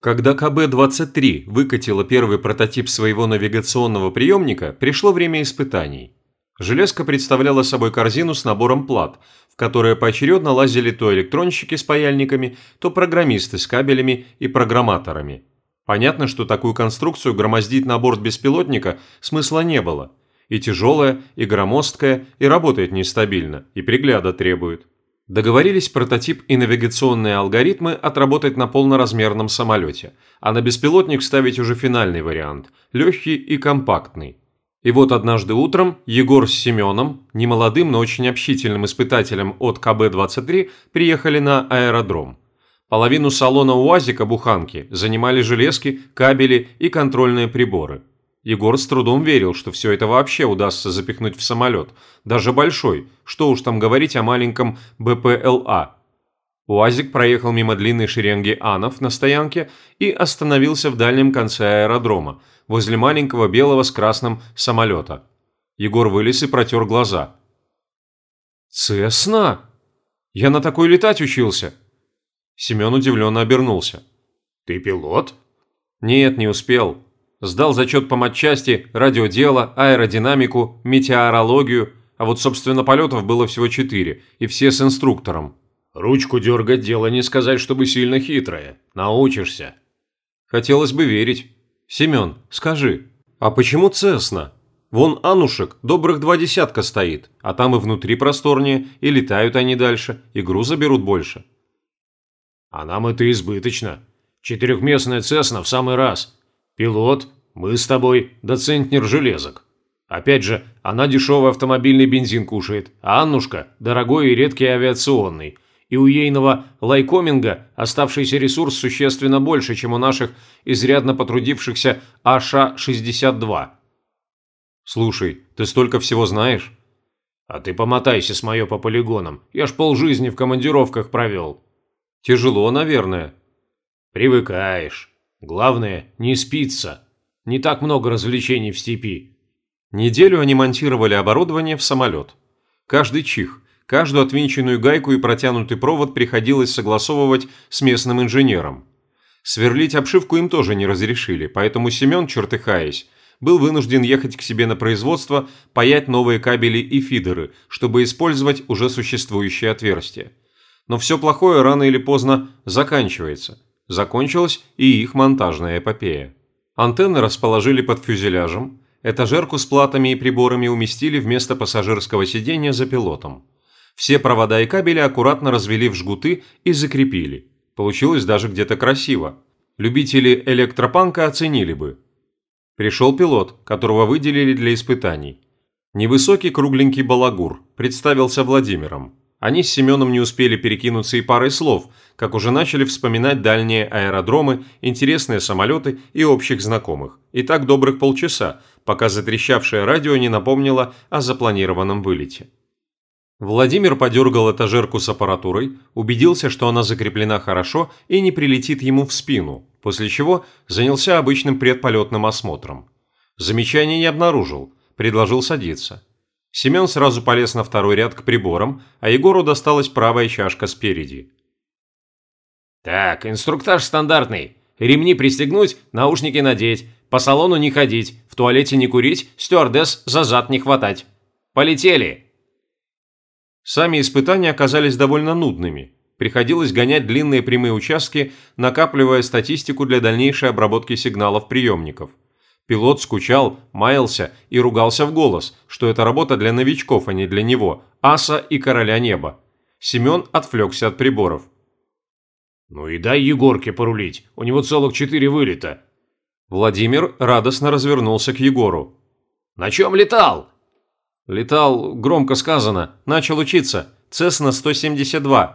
Когда КБ-23 выкатила первый прототип своего навигационного приемника, пришло время испытаний. Железка представляла собой корзину с набором плат, в которые поочередно лазили то электронщики с паяльниками, то программисты с кабелями и программаторами. Понятно, что такую конструкцию громоздить на борт беспилотника смысла не было. И тяжелая, и громоздкая, и работает нестабильно, и пригляда требует. Договорились прототип и навигационные алгоритмы отработать на полноразмерном самолете, а на беспилотник ставить уже финальный вариант – легкий и компактный. И вот однажды утром Егор с Семеном, немолодым, но очень общительным испытателем от КБ-23, приехали на аэродром. Половину салона УАЗика буханки занимали железки, кабели и контрольные приборы – Егор с трудом верил, что все это вообще удастся запихнуть в самолет, даже большой, что уж там говорить о маленьком БПЛА. УАЗик проехал мимо длинной шеренги анов на стоянке и остановился в дальнем конце аэродрома, возле маленького белого с красным самолета. Егор вылез и протер глаза. «Цесна? Я на такой летать учился!» Семен удивленно обернулся. «Ты пилот?» «Нет, не успел. Сдал зачет по матчасти, радиодело, аэродинамику, метеорологию, а вот, собственно, полетов было всего четыре, и все с инструктором. Ручку дергать дело не сказать, чтобы сильно хитрое. Научишься. Хотелось бы верить. Семен, скажи, а почему Цесна? Вон Анушек добрых два десятка стоит, а там и внутри просторнее, и летают они дальше, и груза берут больше. А нам это избыточно. Четырехместная Цесна в самый раз. Пилот, мы с тобой, доцентнер железок. Опять же, она дешевый автомобильный бензин кушает, а Аннушка – дорогой и редкий авиационный. И у ейного лайкоминга оставшийся ресурс существенно больше, чем у наших изрядно потрудившихся АШ-62. Слушай, ты столько всего знаешь? А ты помотайся с моё по полигонам, я ж полжизни в командировках провел. Тяжело, наверное. Привыкаешь. Главное, не спится. Не так много развлечений в степи. Неделю они монтировали оборудование в самолет. Каждый чих, каждую отвинченную гайку и протянутый провод приходилось согласовывать с местным инженером. Сверлить обшивку им тоже не разрешили, поэтому Семен, чертыхаясь, был вынужден ехать к себе на производство, паять новые кабели и фидеры, чтобы использовать уже существующие отверстия. Но все плохое рано или поздно заканчивается – Закончилась и их монтажная эпопея. Антенны расположили под фюзеляжем, этажерку с платами и приборами уместили вместо пассажирского сидения за пилотом. Все провода и кабели аккуратно развели в жгуты и закрепили. Получилось даже где-то красиво. Любители электропанка оценили бы. Пришел пилот, которого выделили для испытаний. Невысокий кругленький балагур, представился Владимиром. Они с Семеном не успели перекинуться и парой слов, как уже начали вспоминать дальние аэродромы, интересные самолеты и общих знакомых. И так добрых полчаса, пока затрещавшее радио не напомнило о запланированном вылете. Владимир подергал этажерку с аппаратурой, убедился, что она закреплена хорошо и не прилетит ему в спину, после чего занялся обычным предполетным осмотром. Замечаний не обнаружил, предложил садиться. Семен сразу полез на второй ряд к приборам, а Егору досталась правая чашка спереди. «Так, инструктаж стандартный. Ремни пристегнуть, наушники надеть, по салону не ходить, в туалете не курить, стюардесс за зад не хватать. Полетели!» Сами испытания оказались довольно нудными. Приходилось гонять длинные прямые участки, накапливая статистику для дальнейшей обработки сигналов приемников – Пилот скучал, маялся и ругался в голос, что это работа для новичков, а не для него, аса и короля неба. Семен отвлекся от приборов. «Ну и дай Егорке порулить, у него целых четыре вылета». Владимир радостно развернулся к Егору. «На чем летал?» «Летал, громко сказано, начал учиться, Цесна-172».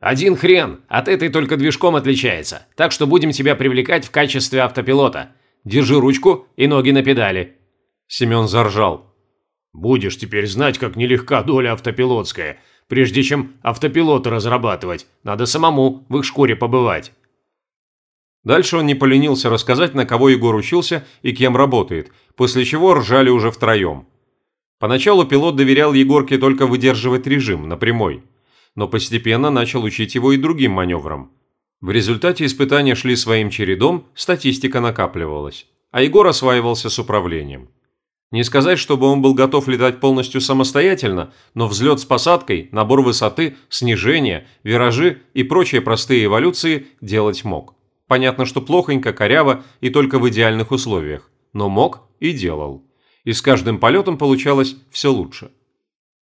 «Один хрен, от этой только движком отличается, так что будем тебя привлекать в качестве автопилота. Держи ручку и ноги на педали». Семен заржал. «Будешь теперь знать, как нелегка доля автопилотская. Прежде чем автопилоты разрабатывать, надо самому в их шкуре побывать». Дальше он не поленился рассказать, на кого Егор учился и кем работает, после чего ржали уже втроем. Поначалу пилот доверял Егорке только выдерживать режим на прямой, но постепенно начал учить его и другим маневрам. В результате испытания шли своим чередом, статистика накапливалась, а Егор осваивался с управлением. Не сказать, чтобы он был готов летать полностью самостоятельно, но взлет с посадкой, набор высоты, снижение, виражи и прочие простые эволюции делать мог. Понятно, что плохонько, коряво и только в идеальных условиях, но мог и делал. И с каждым полетом получалось все лучше.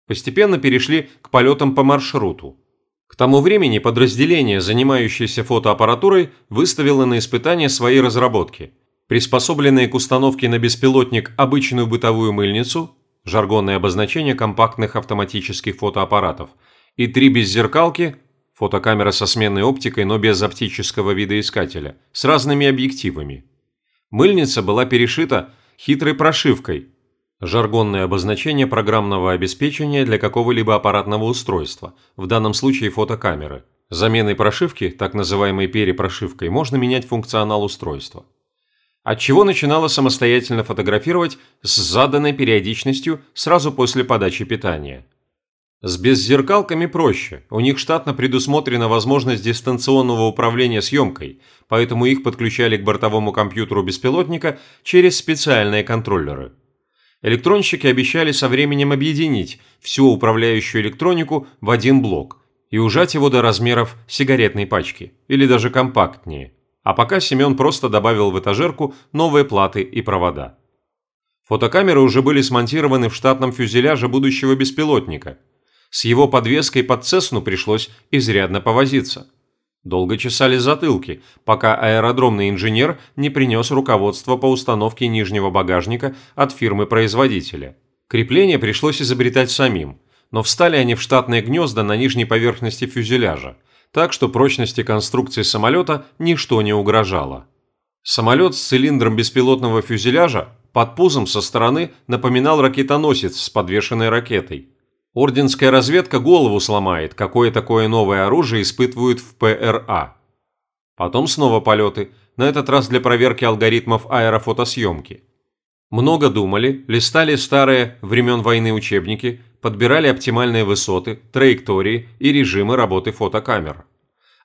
Постепенно перешли к полетам по маршруту. К тому времени подразделение, занимающееся фотоаппаратурой, выставило на испытание свои разработки. Приспособленные к установке на беспилотник обычную бытовую мыльницу, жаргонное обозначение компактных автоматических фотоаппаратов, и три беззеркалки, фотокамера со сменной оптикой, но без оптического видоискателя, с разными объективами. Мыльница была перешита хитрой прошивкой, Жаргонное обозначение программного обеспечения для какого-либо аппаратного устройства, в данном случае фотокамеры. Заменой прошивки, так называемой перепрошивкой, можно менять функционал устройства. От чего начинала самостоятельно фотографировать с заданной периодичностью сразу после подачи питания. С беззеркалками проще, у них штатно предусмотрена возможность дистанционного управления съемкой, поэтому их подключали к бортовому компьютеру беспилотника через специальные контроллеры – Электронщики обещали со временем объединить всю управляющую электронику в один блок и ужать его до размеров сигаретной пачки, или даже компактнее. А пока Семен просто добавил в этажерку новые платы и провода. Фотокамеры уже были смонтированы в штатном фюзеляже будущего беспилотника. С его подвеской под Цесну пришлось изрядно повозиться – Долго чесали затылки, пока аэродромный инженер не принес руководство по установке нижнего багажника от фирмы-производителя. Крепление пришлось изобретать самим, но встали они в штатные гнезда на нижней поверхности фюзеляжа, так что прочности конструкции самолета ничто не угрожало. Самолет с цилиндром беспилотного фюзеляжа под пузом со стороны напоминал ракетоносец с подвешенной ракетой. Орденская разведка голову сломает, какое такое новое оружие испытывают в ПРА. Потом снова полеты, на этот раз для проверки алгоритмов аэрофотосъемки. Много думали, листали старые времен войны учебники, подбирали оптимальные высоты, траектории и режимы работы фотокамер.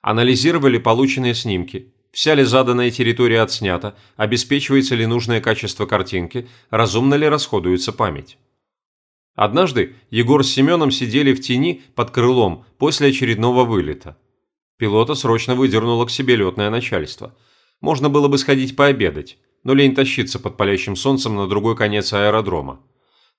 Анализировали полученные снимки, вся ли заданная территория отснята, обеспечивается ли нужное качество картинки, разумно ли расходуется память. Однажды Егор с Семеном сидели в тени под крылом после очередного вылета. Пилота срочно выдернуло к себе летное начальство. Можно было бы сходить пообедать, но лень тащиться под палящим солнцем на другой конец аэродрома.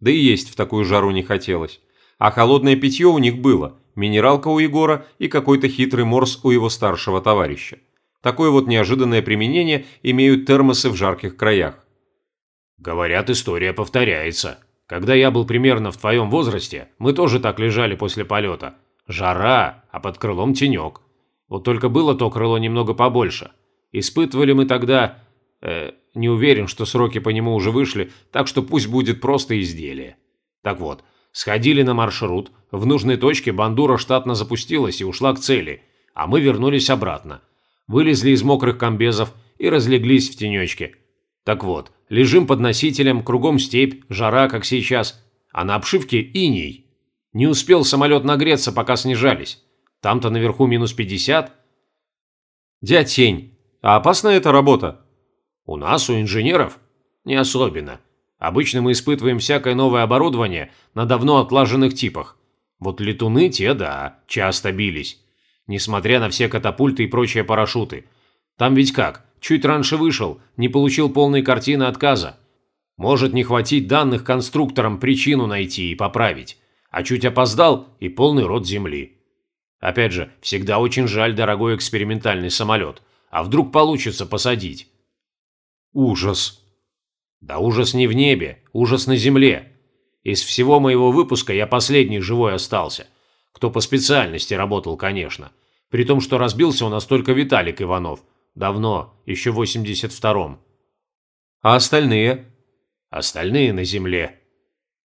Да и есть в такую жару не хотелось. А холодное питье у них было, минералка у Егора и какой-то хитрый морс у его старшего товарища. Такое вот неожиданное применение имеют термосы в жарких краях. «Говорят, история повторяется», когда я был примерно в твоем возрасте, мы тоже так лежали после полета. Жара, а под крылом тенек. Вот только было то крыло немного побольше. Испытывали мы тогда... Э, не уверен, что сроки по нему уже вышли, так что пусть будет просто изделие. Так вот, сходили на маршрут, в нужной точке бандура штатно запустилась и ушла к цели, а мы вернулись обратно. Вылезли из мокрых комбезов и разлеглись в тенечке. Так вот, Лежим под носителем, кругом степь, жара, как сейчас, а на обшивке иней. Не успел самолет нагреться, пока снижались. Там-то наверху минус 50. Дядь Сень, а опасна эта работа? У нас, у инженеров? Не особенно. Обычно мы испытываем всякое новое оборудование на давно отлаженных типах. Вот летуны те, да, часто бились. Несмотря на все катапульты и прочие парашюты. Там ведь как, Чуть раньше вышел, не получил полной картины отказа. Может не хватить данных конструкторам причину найти и поправить. А чуть опоздал и полный рот земли. Опять же, всегда очень жаль дорогой экспериментальный самолет. А вдруг получится посадить? Ужас. Да ужас не в небе, ужас на земле. Из всего моего выпуска я последний живой остался. Кто по специальности работал, конечно. При том, что разбился у нас только Виталик Иванов – Давно, еще в 82-м. А остальные? Остальные на земле.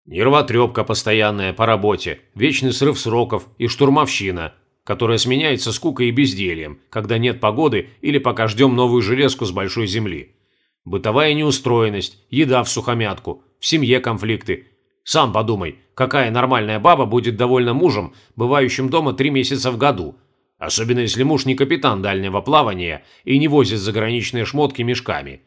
Нервотрепка постоянная по работе, вечный срыв сроков и штурмовщина, которая сменяется скукой и бездельем, когда нет погоды или пока ждем новую железку с большой земли. Бытовая неустроенность, еда в сухомятку, в семье конфликты. Сам подумай, какая нормальная баба будет довольна мужем, бывающим дома три месяца в году – Особенно если муж не капитан дальнего плавания и не возит заграничные шмотки мешками.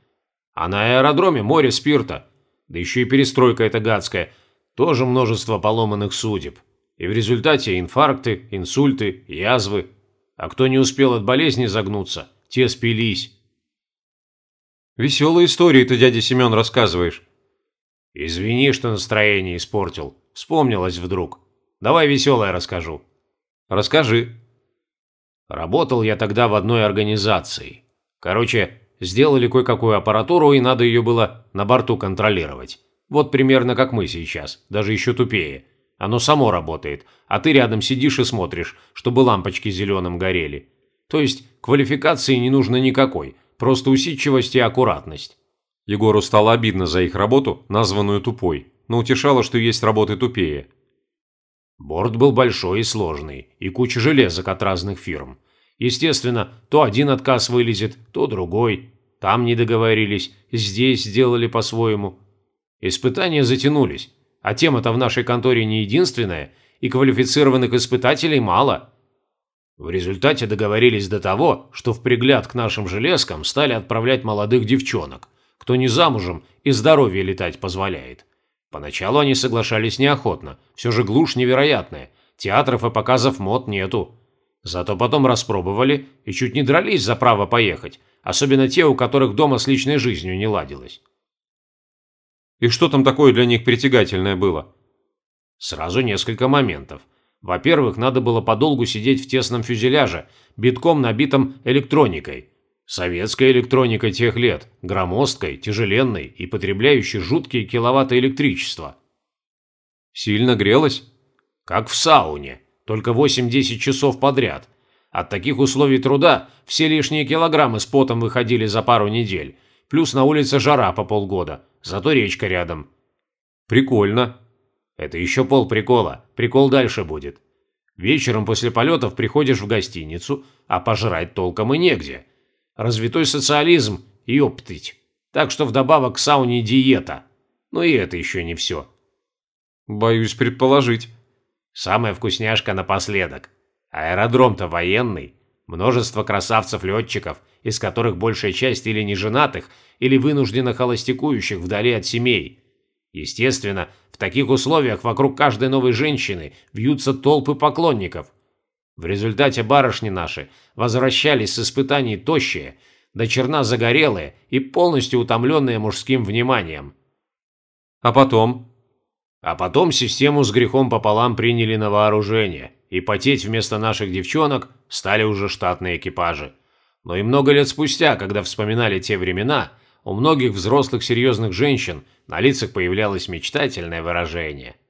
А на аэродроме море спирта. Да еще и перестройка эта гадская. Тоже множество поломанных судеб. И в результате инфаркты, инсульты, язвы. А кто не успел от болезни загнуться, те спились. Веселые истории ты, дядя Семен, рассказываешь. Извини, что настроение испортил. Вспомнилось вдруг. Давай веселое расскажу. Расскажи. Работал я тогда в одной организации. Короче, сделали кое-какую аппаратуру, и надо ее было на борту контролировать. Вот примерно как мы сейчас, даже еще тупее. Оно само работает, а ты рядом сидишь и смотришь, чтобы лампочки зеленым горели. То есть квалификации не нужно никакой, просто усидчивость и аккуратность. Егору стало обидно за их работу, названную тупой, но утешало, что есть работы тупее. Борт был большой и сложный, и куча железок от разных фирм. Естественно, то один отказ вылезет, то другой. Там не договорились, здесь сделали по-своему. Испытания затянулись, а тема-то в нашей конторе не единственная, и квалифицированных испытателей мало. В результате договорились до того, что в пригляд к нашим железкам стали отправлять молодых девчонок, кто не замужем и здоровье летать позволяет. Поначалу они соглашались неохотно, все же глушь невероятная, театров и показов мод нету. Зато потом распробовали и чуть не дрались за право поехать, особенно те, у которых дома с личной жизнью не ладилось. И что там такое для них притягательное было? Сразу несколько моментов. Во-первых, надо было подолгу сидеть в тесном фюзеляже, битком набитом электроникой, Советская электроника тех лет, громоздкой, тяжеленной и потребляющей жуткие киловатты электричества. Сильно грелась? Как в сауне, только 8-10 часов подряд. От таких условий труда все лишние килограммы с потом выходили за пару недель. Плюс на улице жара по полгода, зато речка рядом. Прикольно. Это еще пол прикола, прикол дальше будет. Вечером после полетов приходишь в гостиницу, а пожрать толком и негде. Развитой социализм, ёптыть. Так что вдобавок к сауне диета. Но и это еще не все. Боюсь предположить. Самая вкусняшка напоследок. Аэродром-то военный. Множество красавцев-летчиков, из которых большая часть или не женатых, или вынужденно холостякующих вдали от семей. Естественно, в таких условиях вокруг каждой новой женщины вьются толпы поклонников. В результате барышни наши возвращались с испытаний тощие, до черна загорелые и полностью утомленные мужским вниманием. А потом? А потом систему с грехом пополам приняли на вооружение, и потеть вместо наших девчонок стали уже штатные экипажи. Но и много лет спустя, когда вспоминали те времена, у многих взрослых серьезных женщин на лицах появлялось мечтательное выражение –